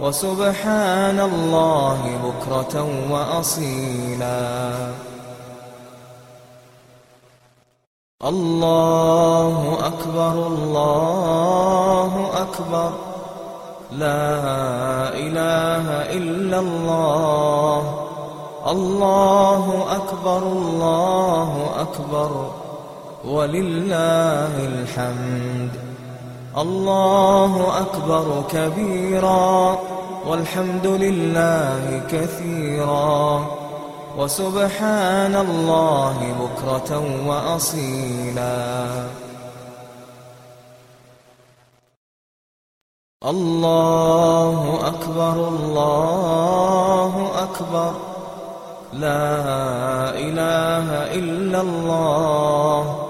وسبحان الله بكرة وأصيلا. الله أكبر الله أكبر. لا إله إلا الله. الله أكبر الله أكبر. ولله الحمد. الله أكبر كبيرا والحمد لله كثيرا وسبحان الله بكرة وأصيلا. الله أكبر الله أكبر. لا إله إلا الله.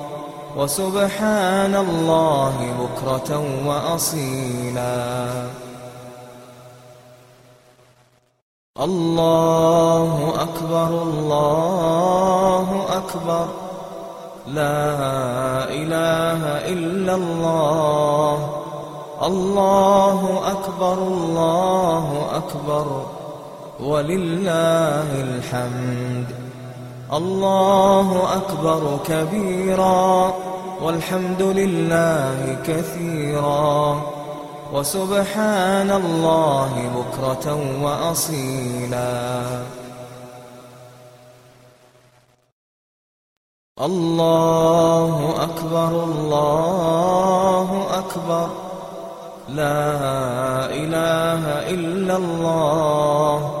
وسبحان الله بكرة وأصيلا. الله أكبر الله أكبر. لا إله إلا الله. الله أكبر الله أكبر. ولله الحمد. الله أكبر كبيرا والحمد لله كثيرا وسبحان الله بكرة وأصيلا. الله أكبر الله أكبر. لا إله إلا الله.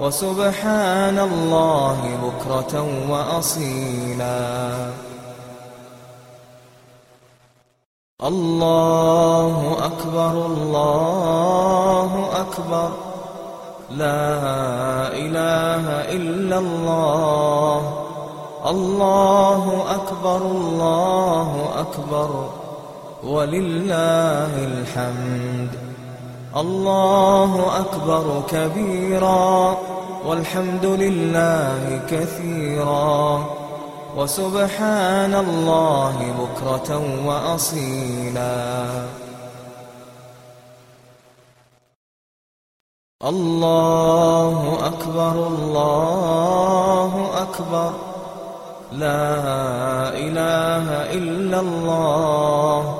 وسبحان الله بكرة وأصيلا. الله أكبر الله أكبر. لا إله إلا الله. الله أكبر الله أكبر. ولله الحمد. الله أكبر كبيرا والحمد لله كثيرا وسبحان الله بكرة وأصيلا. الله أكبر الله أكبر. لا إله إلا الله.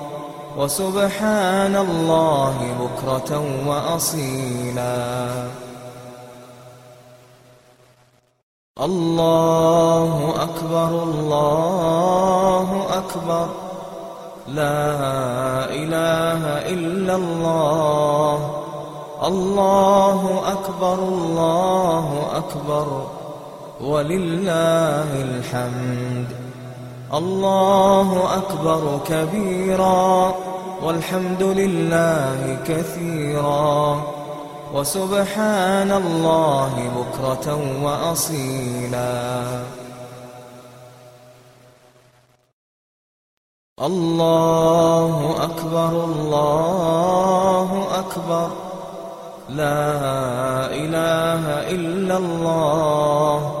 وسبحان الله بكرة وأصيلا. الله أكبر الله أكبر. لا إله إلا الله. الله أكبر الله أكبر. ولله الحمد. الله أكبر كبيرا والحمد لله كثيرا وسبحان الله بكرة وأصيلا. الله أكبر الله أكبر. لا إله إلا الله.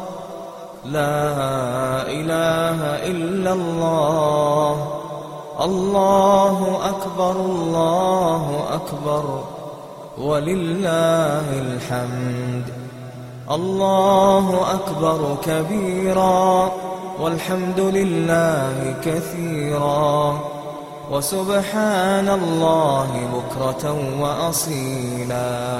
لا إله إلا الله. الله أكبر الله أكبر. ولله الحمد. الله أكبر كبيرا. والحمد لله كثيرا. وسبحان الله بكرة وأصيلا.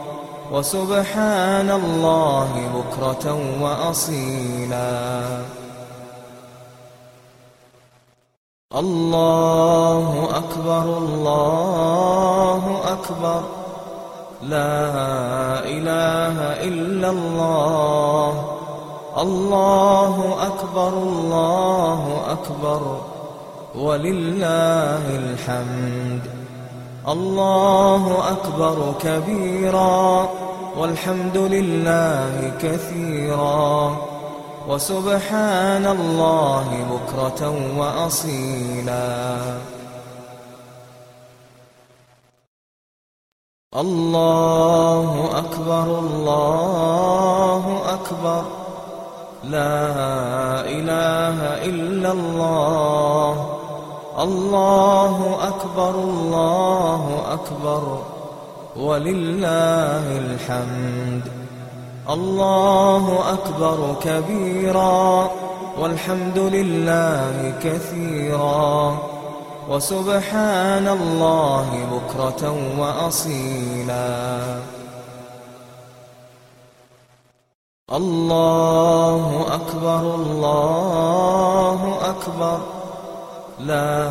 وسبحان الله بكرة وأصيلا. الله أكبر الله أكبر. لا إله إلا الله. الله أكبر الله أكبر. ولله الحمد. الله أكبر كبيرا. والحمد لله كثيرا. وسبحان الله بكرة وأصيلا. الله أكبر الله أكبر. لا إله إلا الله. الله أكبر الله أكبر. ولله الحمد. الله أكبر كبيرا والحمد لله كثيرا. وسبحان الله بكرة وأصيلا. الله أكبر الله أكبر. لا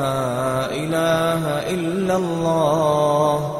إله إلا الله.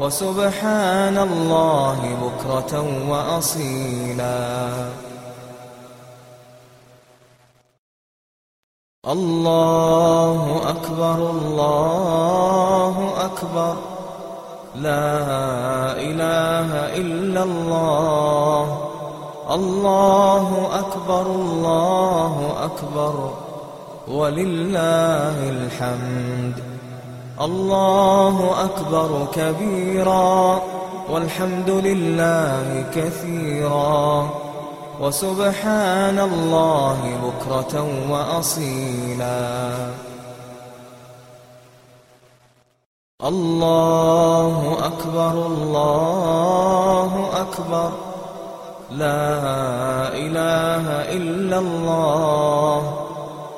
وسبحان الله بكرة وأصيلا. الله أكبر الله أكبر. لا إله إلا الله. الله أكبر الله أكبر. ولله الحمد. الله أكبر كبيرا والحمد لله كثيرا وسبحان الله بكرة وأصيلا. الله أكبر الله أكبر. لا إله إلا الله.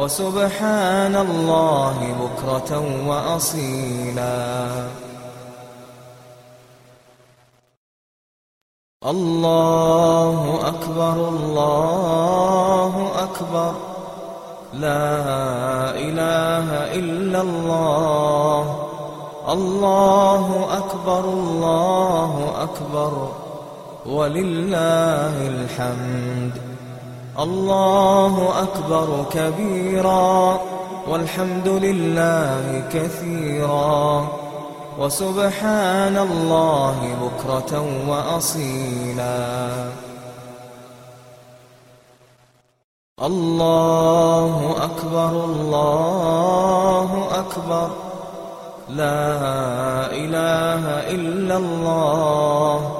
وسبحان الله بكرة وأصيلا. الله أكبر الله أكبر. لا إله إلا الله. الله أكبر الله أكبر. ولله الحمد. الله أكبر كبيرا والحمد لله كثيرا وسبحان الله بكرة وأصيلا. الله أكبر الله أكبر. لا إله إلا الله.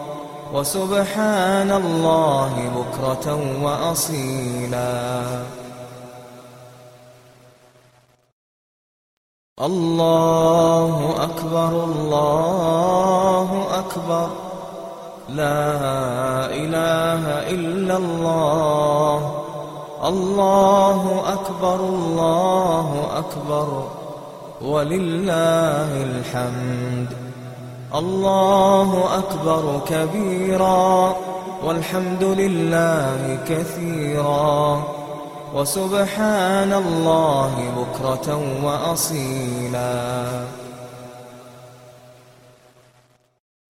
وسبحان الله بكرة وأصيلا. الله أكبر الله أكبر. لا إله إلا الله. الله أكبر الله أكبر. ولله الحمد. الله أكبر كبيرا والحمد لله كثيرا وسبحان الله بكرة وأصيلا.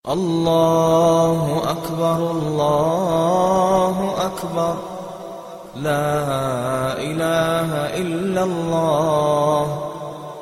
الله أكبر الله أكبر. لا إله إلا الله.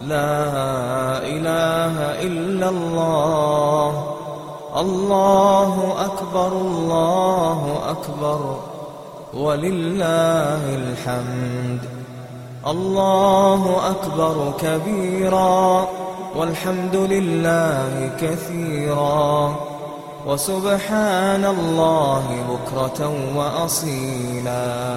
لا إله إلا الله. الله أكبر الله أكبر. ولله الحمد. الله أكبر كبيرا. والحمد لله كثيرا. وسبحان الله بكرة وأصيلا.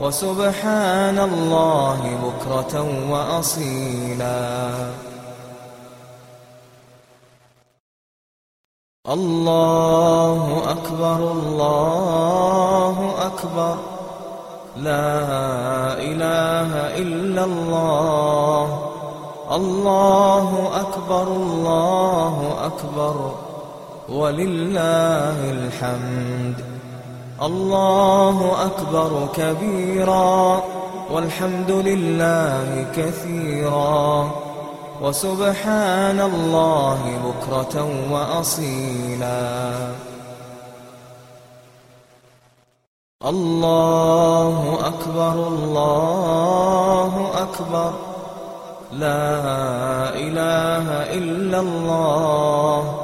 وسبحان الله بكرة وأصيلا. الله أكبر الله أكبر. لا إله إلا الله. الله أكبر الله أكبر. ولله الحمد. الله أكبر كبيرا والحمد لله كثيرا وسبحان الله بكرة وأصيلا. الله أكبر الله أكبر. لا إله إلا الله.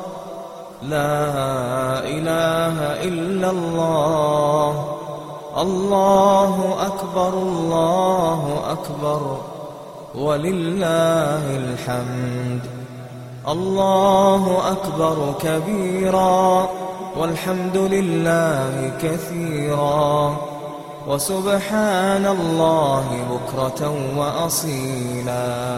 لا إله إلا الله. الله أكبر الله أكبر. ولله الحمد. الله أكبر كبيرا. والحمد لله كثيرا. وسبحان الله بكرة وأصيلا.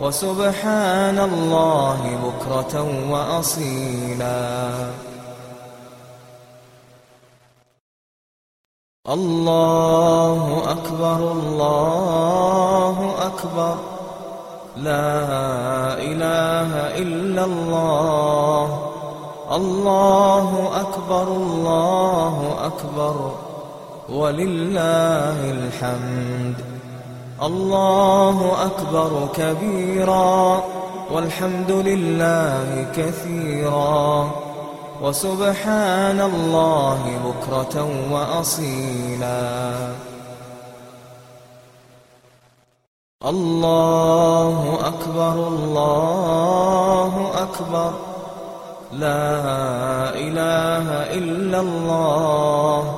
وسبحان الله بكرة وأصيلا. الله أكبر الله أكبر. لا إله إلا الله. الله أكبر الله أكبر. ولله الحمد. الله أكبر كبيرا والحمد لله كثيرا وسبحان الله بكرة وأصيلا. الله أكبر الله أكبر. لا إله إلا الله.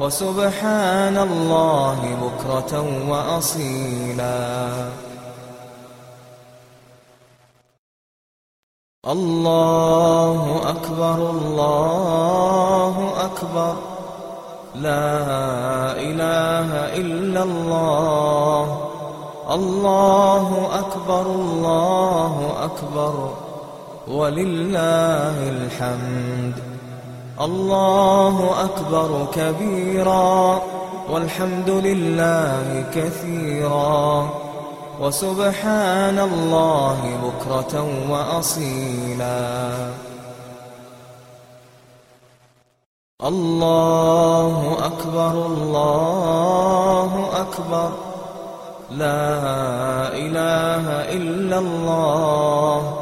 وسبحان الله بكرة وأصيلا. الله أكبر الله أكبر. لا إله إلا الله. الله أكبر الله أكبر. ولله الحمد. الله أكبر كبيرا والحمد لله كثيرا وسبحان الله بكرة وأصيلا. الله أكبر الله أكبر. لا إله إلا الله.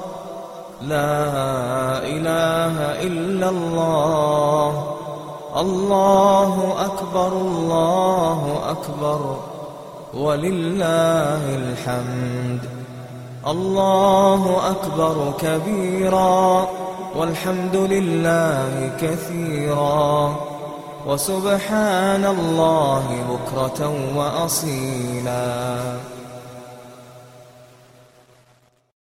لا إله إلا الله. الله أكبر الله أكبر. ولله الحمد. الله أكبر كبيرا. والحمد لله كثيرا. وسبحان الله بكرة وأصيلا.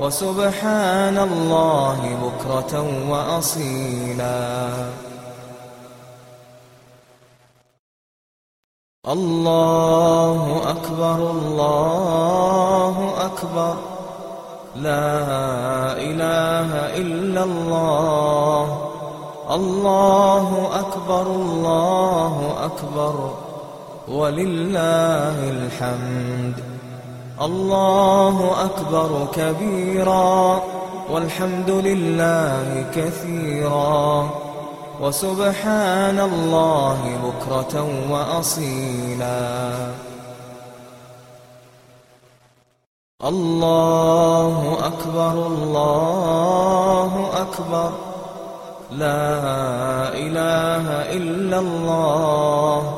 وسبحان الله بكرة وأصيلا. الله أكبر الله أكبر. لا إله إلا الله. الله أكبر الله أكبر. ولله الحمد. الله أكبر كبيرا والحمد لله كثيرا وسبحان الله بكرة وأصيلا. الله أكبر الله أكبر. لا إله إلا الله.